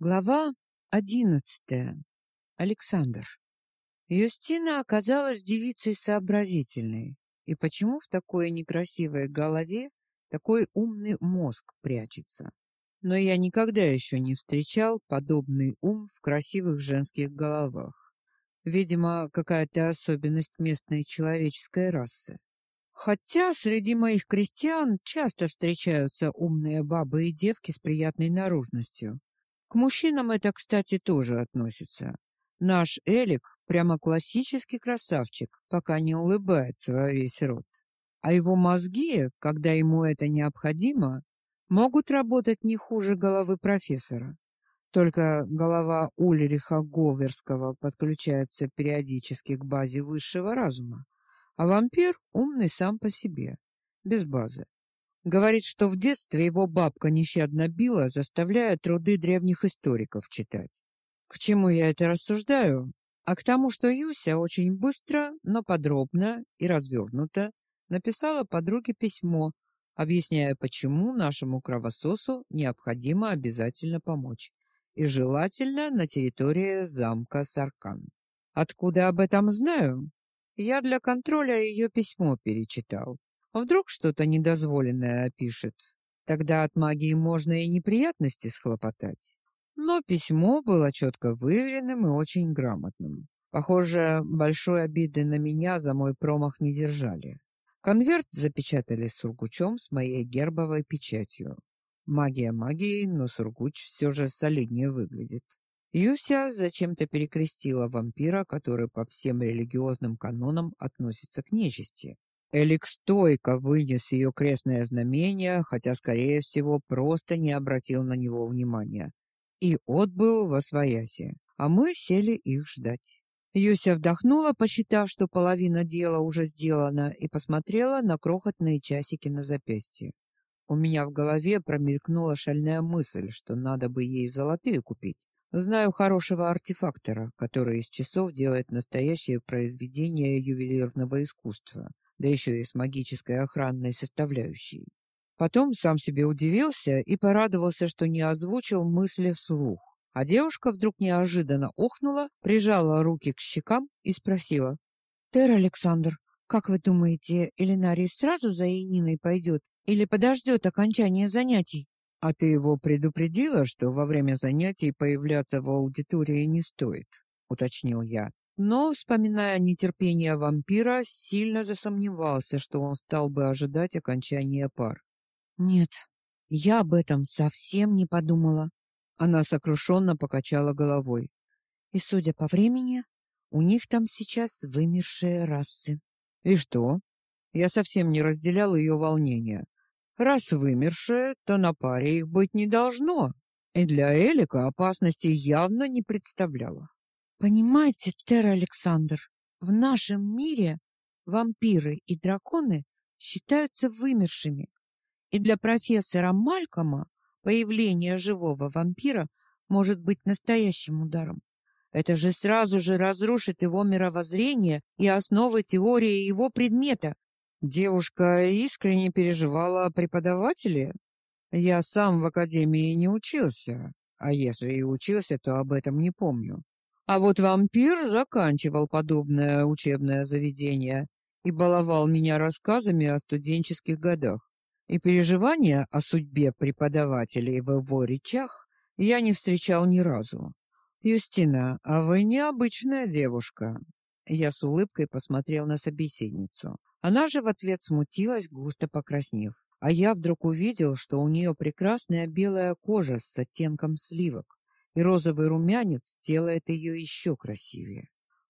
Глава одиннадцатая. Александр. Юстина оказалась девицей сообразительной. И почему в такой некрасивой голове такой умный мозг прячется? Но я никогда еще не встречал подобный ум в красивых женских головах. Видимо, какая-то особенность местной человеческой расы. Хотя среди моих крестьян часто встречаются умные бабы и девки с приятной наружностью. К мужчинам это, кстати, тоже относится. Наш Элик прямо классический красавчик, пока не улыбается во весь рот. А его мозги, когда ему это необходимо, могут работать не хуже головы профессора. Только голова Ульриха Говерского подключается периодически к базе высшего разума, а вампир умный сам по себе, без базы. Говорит, что в детстве его бабка нещадно била, заставляя труды древних историков читать. К чему я это рассуждаю? А к тому, что Юся очень быстро, но подробно и развернуто написала подруге письмо, объясняя, почему нашему кровососу необходимо обязательно помочь, и желательно на территории замка Саркан. Откуда об этом знаю? Я для контроля ее письмо перечитал. А вдруг что-то недозволенное опишет? Тогда от магии можно и неприятности схлопотать. Но письмо было четко выверенным и очень грамотным. Похоже, большой обиды на меня за мой промах не держали. Конверт запечатали сургучом с моей гербовой печатью. Магия магией, но сургуч все же солиднее выглядит. Юся зачем-то перекрестила вампира, который по всем религиозным канонам относится к нечисти. Элик стойко вынес ее крестное знамение, хотя, скорее всего, просто не обратил на него внимания. И отбыл во свояси, а мы сели их ждать. Юся вдохнула, посчитав, что половина дела уже сделана, и посмотрела на крохотные часики на запястье. У меня в голове промелькнула шальная мысль, что надо бы ей золотые купить. Знаю хорошего артефактора, который из часов делает настоящее произведение ювелирного искусства да еще и с магической охранной составляющей. Потом сам себе удивился и порадовался, что не озвучил мысли вслух. А девушка вдруг неожиданно охнула, прижала руки к щекам и спросила. «Тер Александр, как вы думаете, Элинарий сразу за Яниной пойдет или подождет окончания занятий?» «А ты его предупредила, что во время занятий появляться в аудитории не стоит?» — уточнил я но, вспоминая нетерпение вампира, сильно засомневался, что он стал бы ожидать окончания пар. «Нет, я об этом совсем не подумала». Она сокрушенно покачала головой. «И, судя по времени, у них там сейчас вымершие расы». «И что?» Я совсем не разделял ее волнения. «Раз вымершие, то на паре их быть не должно». И для Элика опасности явно не представляло. Понимаете, Тер Александр, в нашем мире вампиры и драконы считаются вымершими. И для профессора Малькома появление живого вампира может быть настоящим ударом. Это же сразу же разрушит его мировоззрение и основы теории его предмета. Девушка искренне переживала о преподавателе. Я сам в академии не учился, а если и учился, то об этом не помню. А вот вампир заканчивал подобное учебное заведение и баловал меня рассказами о студенческих годах. И переживания о судьбе преподавателей в его речах я не встречал ни разу. «Юстина, а вы необычная девушка». Я с улыбкой посмотрел на собеседницу. Она же в ответ смутилась, густо покраснев. А я вдруг увидел, что у нее прекрасная белая кожа с оттенком сливок и розовый румянец делает ее еще красивее.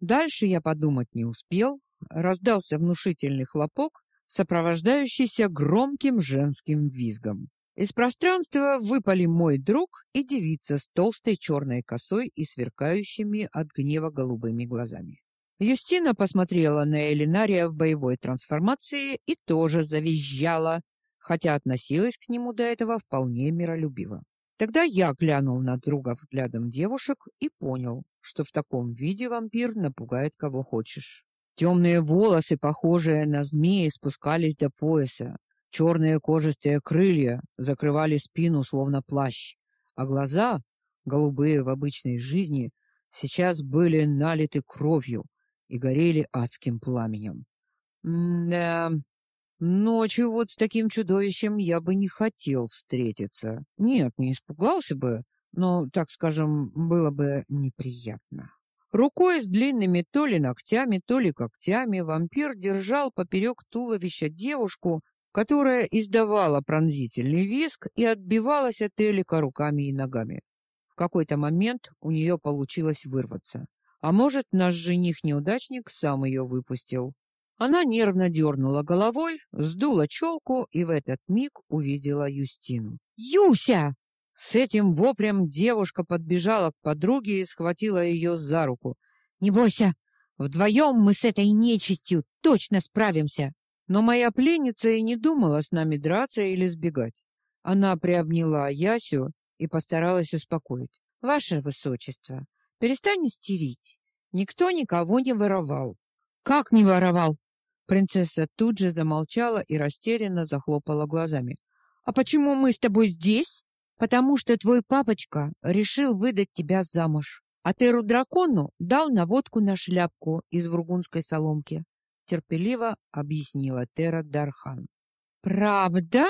Дальше я подумать не успел, раздался внушительный хлопок, сопровождающийся громким женским визгом. Из пространства выпали мой друг и девица с толстой черной косой и сверкающими от гнева голубыми глазами. Юстина посмотрела на Элинария в боевой трансформации и тоже завизжала, хотя относилась к нему до этого вполне миролюбиво. Тогда я глянул на друга взглядом девушек и понял, что в таком виде вампир напугает кого хочешь. Темные волосы, похожие на змеи, спускались до пояса. Черные кожистые крылья закрывали спину, словно плащ, а глаза голубые в обычной жизни, сейчас были налиты кровью и горели адским пламенем. да, ночью вот с таким чудовищем я бы не хотел встретиться. Нет, не испугался бы, но, так скажем, было бы неприятно. Рукой с длинными то ли ногтями, то ли когтями вампир держал поперек туловища девушку, которая издавала пронзительный визг и отбивалась от Элика руками и ногами. В какой-то момент у нее получилось вырваться. А может, наш жених-неудачник сам ее выпустил. Она нервно дернула головой, сдула челку и в этот миг увидела Юстину. «Юся!» С этим воплем девушка подбежала к подруге и схватила ее за руку. «Не бойся, вдвоем мы с этой нечистью точно справимся!» Но моя пленница и не думала с нами драться или сбегать. Она приобняла Ясю и постаралась успокоить. «Ваше Высочество, перестань истерить. Никто никого не воровал». «Как не воровал?» Принцесса тут же замолчала и растерянно захлопала глазами. «А почему мы с тобой здесь?» потому что твой папочка решил выдать тебя замуж, а Теру дракону дал наводку на шляпку из вургунской соломки, терпеливо объяснила Тера Дархан. Правда?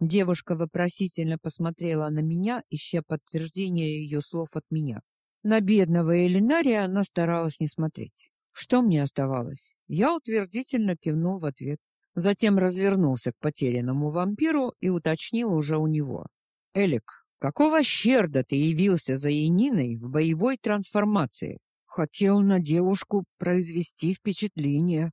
Девушка вопросительно посмотрела на меня, ища подтверждения ее слов от меня. На бедного Элинария она старалась не смотреть. Что мне оставалось? Я утвердительно кивнул в ответ. Затем развернулся к потерянному вампиру и уточнил уже у него. Элик, какого щерда ты явился за Яниной в боевой трансформации? Хотел на девушку произвести впечатление.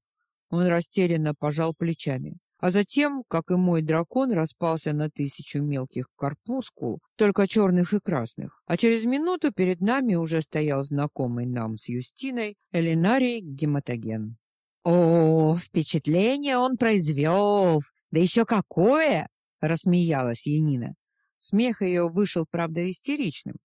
Он растерянно пожал плечами. А затем, как и мой дракон, распался на тысячу мелких корпускул, только черных и красных. А через минуту перед нами уже стоял знакомый нам с Юстиной Элинарий Гематоген. «О, впечатление он произвел! Да еще какое!» — рассмеялась Янина. Смех ее вышел, правда, истеричным,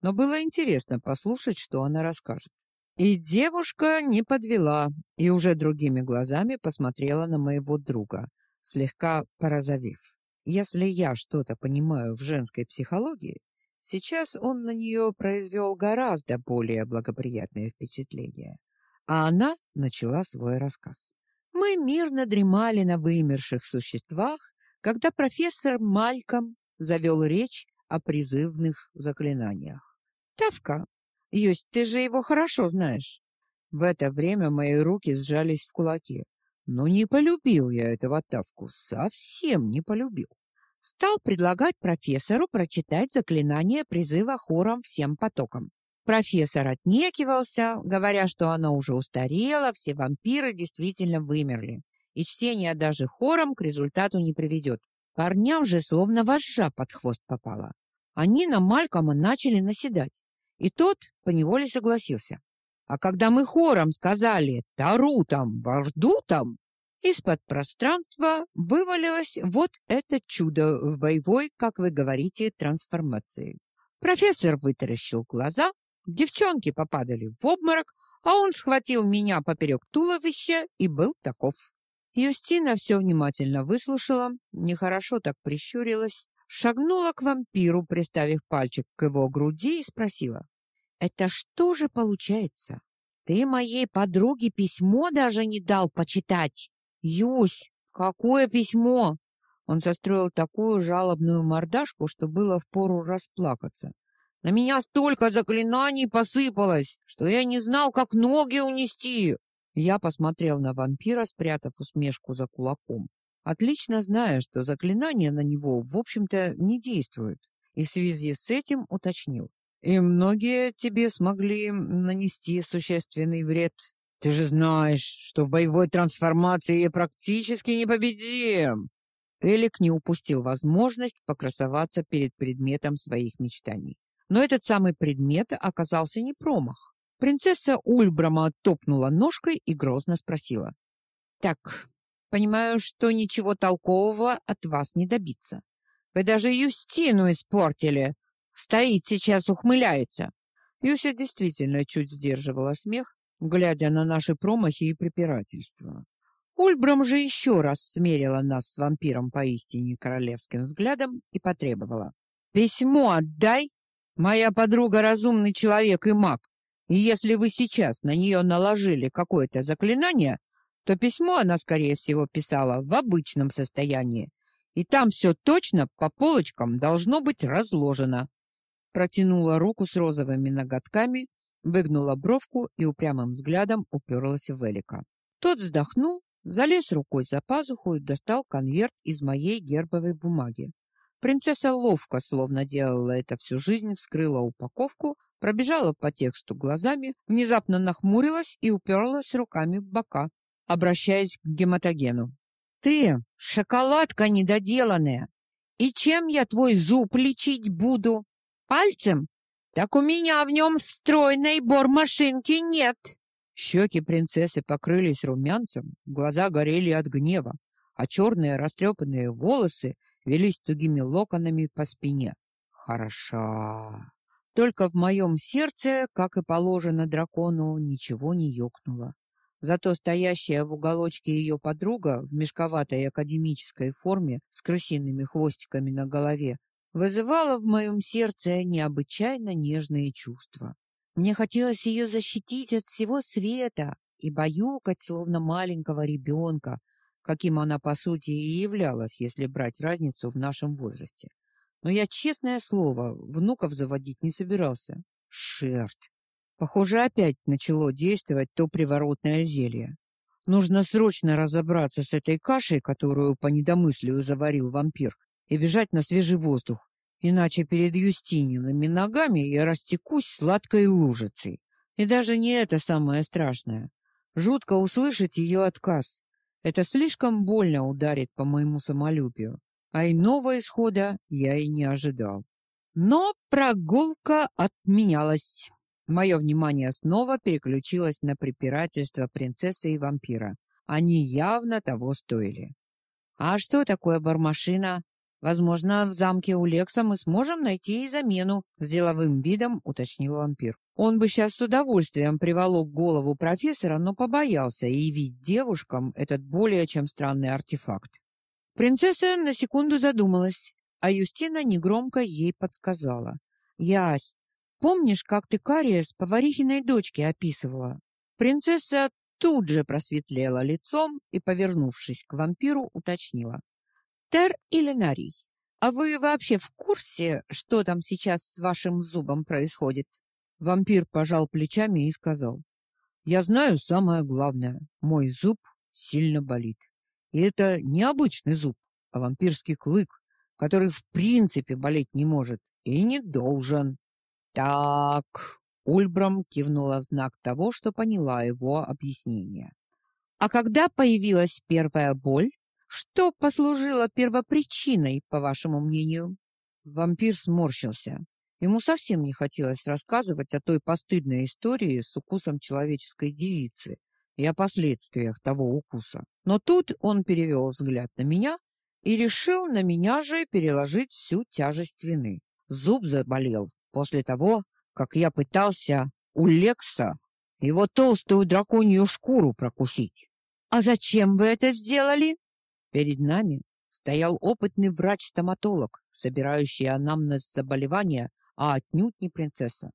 но было интересно послушать, что она расскажет. И девушка не подвела и уже другими глазами посмотрела на моего друга, слегка порозовев. Если я что-то понимаю в женской психологии, сейчас он на нее произвел гораздо более благоприятное впечатление. А она начала свой рассказ. Мы мирно дремали на вымерших существах, когда профессор Мальком завел речь о призывных заклинаниях. «Тавка, Юсь, ты же его хорошо знаешь». В это время мои руки сжались в кулаки. Но не полюбил я этого Тавку, совсем не полюбил. Стал предлагать профессору прочитать заклинание призыва хором всем потокам. Профессор отнекивался, говоря, что оно уже устарело, все вампиры действительно вымерли, и чтение даже хором к результату не приведет. Парням же словно вожжа под хвост попала. Они на Малькома начали наседать, и тот поневоле согласился. А когда мы хором сказали «Тару там, вожду там», из-под пространства вывалилось вот это чудо в боевой, как вы говорите, трансформации. Профессор вытаращил глаза, девчонки попадали в обморок, а он схватил меня поперек туловища и был таков. Юстина все внимательно выслушала, нехорошо так прищурилась, шагнула к вампиру, приставив пальчик к его груди и спросила: "Это что же получается? Ты моей подруге письмо даже не дал почитать?" "Юсь, какое письмо?" Он состроил такую жалобную мордашку, что было впору расплакаться. На меня столько заклинаний посыпалось, что я не знал, как ноги унести. Я посмотрел на вампира, спрятав усмешку за кулаком, отлично зная, что заклинания на него, в общем-то, не действуют, и в связи с этим уточнил. «И многие тебе смогли нанести существенный вред. Ты же знаешь, что в боевой трансформации я практически непобедим!» Элик не упустил возможность покрасоваться перед предметом своих мечтаний. Но этот самый предмет оказался не промах. Принцесса Ульбрама топнула ножкой и грозно спросила. «Так, понимаю, что ничего толкового от вас не добиться. Вы даже Юстину испортили. Стоит сейчас, ухмыляется». Юся действительно чуть сдерживала смех, глядя на наши промахи и препирательства. Ульбрам же еще раз смерила нас с вампиром поистине королевским взглядом и потребовала. «Письмо отдай Моя подруга разумный человек и маг, и если вы сейчас на нее наложили какое-то заклинание, то письмо она, скорее всего, писала в обычном состоянии, и там все точно по полочкам должно быть разложено. Протянула руку с розовыми ноготками, выгнула бровку и упрямым взглядом уперлась в Элика. Тот вздохнул, залез рукой за пазуху и достал конверт из моей гербовой бумаги. Принцесса ловко, словно делала это всю жизнь, вскрыла упаковку, пробежала по тексту глазами, внезапно нахмурилась и уперлась руками в бока, обращаясь к гематогену. «Ты, шоколадка недоделанная! И чем я твой зуб лечить буду? Пальцем? Так у меня в нем встроенной бормашинки нет!» Щеки принцессы покрылись румянцем, глаза горели от гнева, а черные растрепанные волосы велись тугими локонами по спине. Хороша. Только в моем сердце, как и положено дракону, ничего не ёкнуло. Зато стоящая в уголочке ее подруга в мешковатой академической форме с крысиными хвостиками на голове вызывала в моем сердце необычайно нежные чувства. Мне хотелось ее защитить от всего света и баюкать, словно маленького ребенка, каким она по сути и являлась, если брать разницу в нашем возрасте. Но я, честное слово, внуков заводить не собирался. Шерт. Похоже, опять начало действовать то приворотное зелье. Нужно срочно разобраться с этой кашей, которую по недомыслию заварил вампир, и бежать на свежий воздух. Иначе перед Юстиниными ногами я растекусь сладкой лужицей. И даже не это самое страшное. Жутко услышать ее отказ. Это слишком больно ударит по моему самолюбию а иного исхода я и не ожидал. Но прогулка отменялась. Мое внимание снова переключилось на препирательства принцессы и вампира. Они явно того стоили. А что такое бармашина? Возможно, в замке у Лекса мы сможем найти и замену, с деловым видом уточнил вампир. Он бы сейчас с удовольствием приволок голову профессора, но побоялся явить девушкам этот более чем странный артефакт. Принцесса на секунду задумалась, а Юстина негромко ей подсказала. «Ясь, помнишь, как ты кариес поварихиной дочке описывала?» Принцесса тут же просветлела лицом и, повернувшись к вампиру, уточнила. «Тер или Нарий, а вы вообще в курсе, что там сейчас с вашим зубом происходит?» Вампир пожал плечами и сказал. «Я знаю самое главное. Мой зуб сильно болит. И это не обычный зуб, а вампирский клык, который в принципе болеть не может и не должен. Так, Ульбрам кивнула в знак того, что поняла его объяснение. А когда появилась первая боль, что послужило первопричиной, по вашему мнению? Вампир сморщился. Ему совсем не хотелось рассказывать о той постыдной истории с укусом человеческой девицы, и о последствиях того укуса. Но тут он перевел взгляд на меня и решил на меня же переложить всю тяжесть вины. Зуб заболел после того, как я пытался у Лекса его толстую драконью шкуру прокусить. А зачем вы это сделали? Перед нами стоял опытный врач-стоматолог, собирающий анамнез заболевания, а отнюдь не принцесса.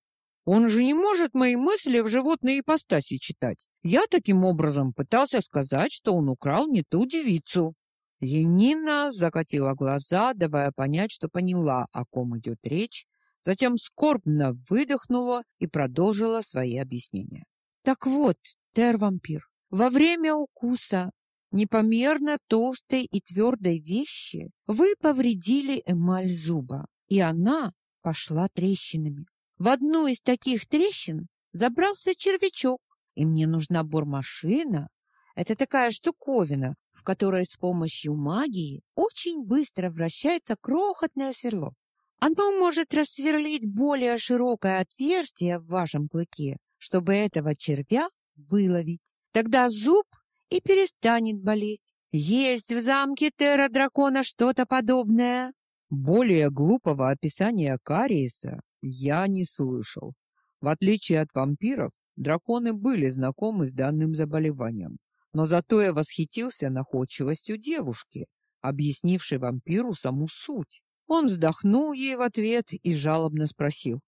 Он же не может мои мысли в животной ипостаси читать. Я таким образом пытался сказать, что он украл не ту девицу. Енина закатила глаза, давая понять, что поняла, о ком идет речь, затем скорбно выдохнула и продолжила свои объяснения. Так вот, тер-вампир, во время укуса непомерно толстой и твердой вещи вы повредили эмаль зуба, и она пошла трещинами. В одну из таких трещин забрался червячок, и мне нужна бормашина. Это такая штуковина, в которой с помощью магии очень быстро вращается крохотное сверло. Оно может рассверлить более широкое отверстие в вашем клыке, чтобы этого червя выловить. Тогда зуб и перестанет болеть. Есть в замке Терра Дракона что-то подобное? Более глупого описания кариеса я не слышал. В отличие от вампиров, драконы были знакомы с данным заболеванием. Но зато я восхитился находчивостью девушки, объяснившей вампиру саму суть. Он вздохнул ей в ответ и жалобно спросил.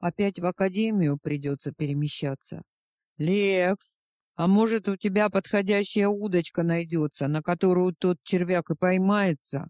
опять в академию придется перемещаться. Лекс, а может, у тебя подходящая удочка найдется, на которую тот червяк и поймается?